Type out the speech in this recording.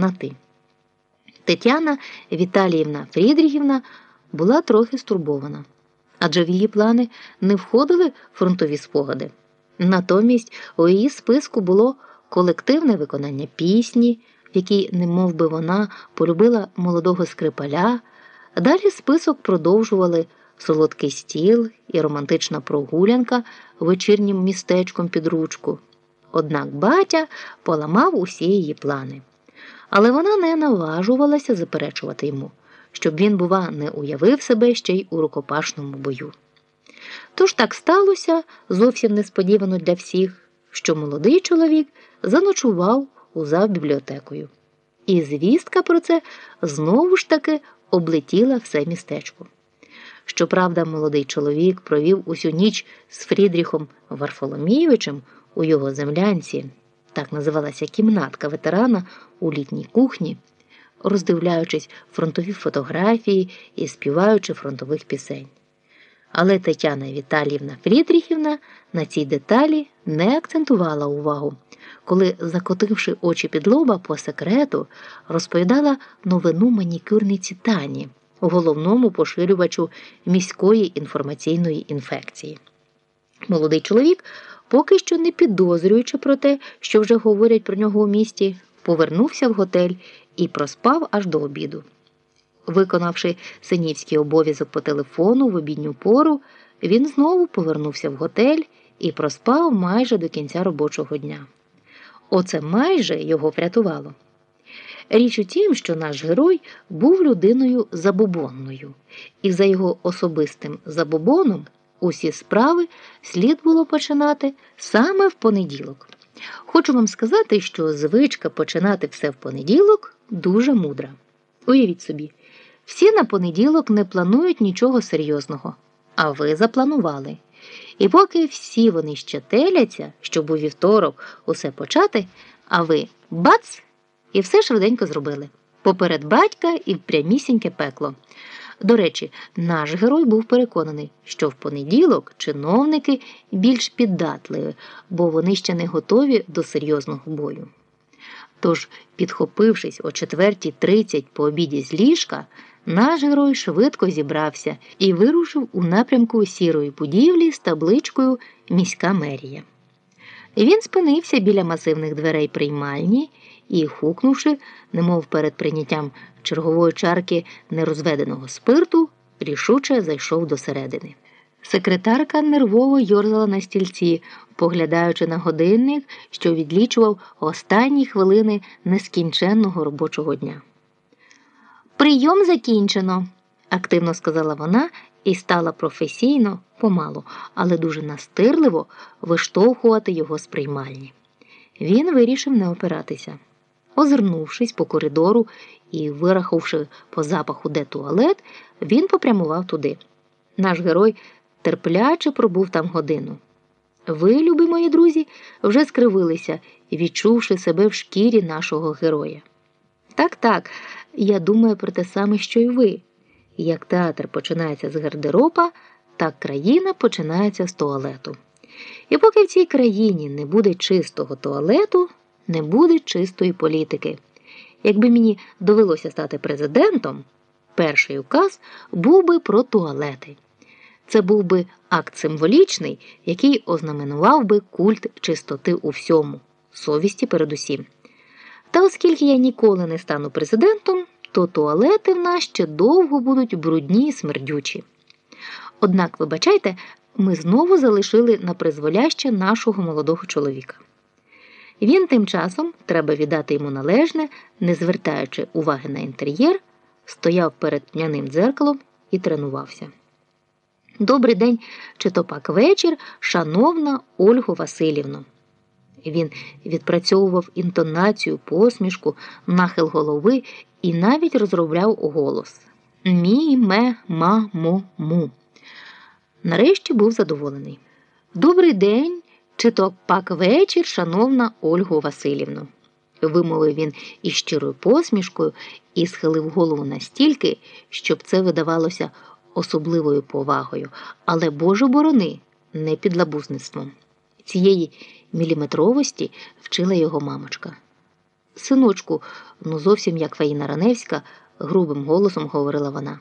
на ти. Тетяна Віталіївна Фрідрігівна була трохи стурбована, адже в її плани не входили фронтові спогади. Натомість у її списку було колективне виконання пісні, в якій, немов би вона, полюбила молодого скрипаля. Далі список продовжували солодкий стіл і романтична прогулянка вечірнім містечком під ручку. Однак батя поламав усі її плани. Але вона не наважувалася заперечувати йому, щоб він, бува, не уявив себе ще й у рукопашному бою. Тож так сталося зовсім несподівано для всіх, що молодий чоловік заночував у завбібліотекою. І звістка про це знову ж таки облетіла все містечко. Щоправда, молодий чоловік провів усю ніч з Фрідріхом Варфоломійовичем у його землянці, так називалася кімнатка ветерана у літній кухні, роздивляючись фронтові фотографії і співаючи фронтових пісень. Але Тетяна Віталіївна Фрідріхівна на цій деталі не акцентувала увагу, коли, закотивши очі під лоба по секрету, розповідала новину манікюрниці Тані, головному поширювачу міської інформаційної інфекції. Молодий чоловік, поки що не підозрюючи про те, що вже говорять про нього у місті, повернувся в готель і проспав аж до обіду. Виконавши синівський обов'язок по телефону в обідню пору, він знову повернувся в готель і проспав майже до кінця робочого дня. Оце майже його врятувало. Річ у тім, що наш герой був людиною забобонною, і за його особистим забобоном усі справи слід було починати саме в понеділок. Хочу вам сказати, що звичка починати все в понеділок дуже мудра. Уявіть собі. Всі на понеділок не планують нічого серйозного, а ви запланували. І поки всі вони ще теляться, щоб у вівторок усе почати, а ви бац! І все швиденько зробили. Поперед батька і прямісіньке пекло. До речі, наш герой був переконаний, що в понеділок чиновники більш піддатливі, бо вони ще не готові до серйозного бою. Тож, підхопившись о 4.30 по обіді з ліжка, наш герой швидко зібрався і вирушив у напрямку сірої будівлі з табличкою Міська мерія. Він спинився біля масивних дверей приймальні і, хукнувши, немов перед прийняттям чергової чарки нерозведеного спирту, рішуче зайшов до середини. Секретарка нервово йорзала на стільці, поглядаючи на годинник, що відлічував останні хвилини нескінченного робочого дня. Прийом закінчено, активно сказала вона і стала професійно, помалу, але дуже настирливо виштовхувати його з приймальні. Він вирішив не опиратися. Озирнувшись по коридору і вирахувши по запаху де туалет, він попрямував туди. Наш герой терпляче пробув там годину. Ви, любі мої друзі, вже скривилися, відчувши себе в шкірі нашого героя. Так, так, я думаю про те саме, що й ви. Як театр починається з гардероба, так країна починається з туалету. І поки в цій країні не буде чистого туалету, не буде чистої політики. Якби мені довелося стати президентом, перший указ був би про туалети. Це був би акт символічний, який ознаменував би культ чистоти у всьому, совісті передусім. Та оскільки я ніколи не стану президентом, то туалети в нас ще довго будуть брудні і смердючі. Однак, вибачайте, ми знову залишили на призволяще нашого молодого чоловіка. Він тим часом, треба віддати йому належне, не звертаючи уваги на інтер'єр, стояв перед тьмяним дзеркалом і тренувався. Добрий день, чи то пак вечір, шановна Ольгу Васильівну. Він відпрацьовував інтонацію, посмішку, нахил голови і навіть розробляв голос Мі, ме, ма, мо, му. Нарешті був задоволений. Добрий день, чи то пак вечір, шановна Ольгу Васильівну. Вимовив він із щирою посмішкою і схилив голову настільки, щоб це видавалося особливою повагою, але Боже борони не підлабузництвом. Цієї міліметровості вчила його мамочка. синочку, ну зовсім як Фаїна Раневська, грубим голосом говорила вона.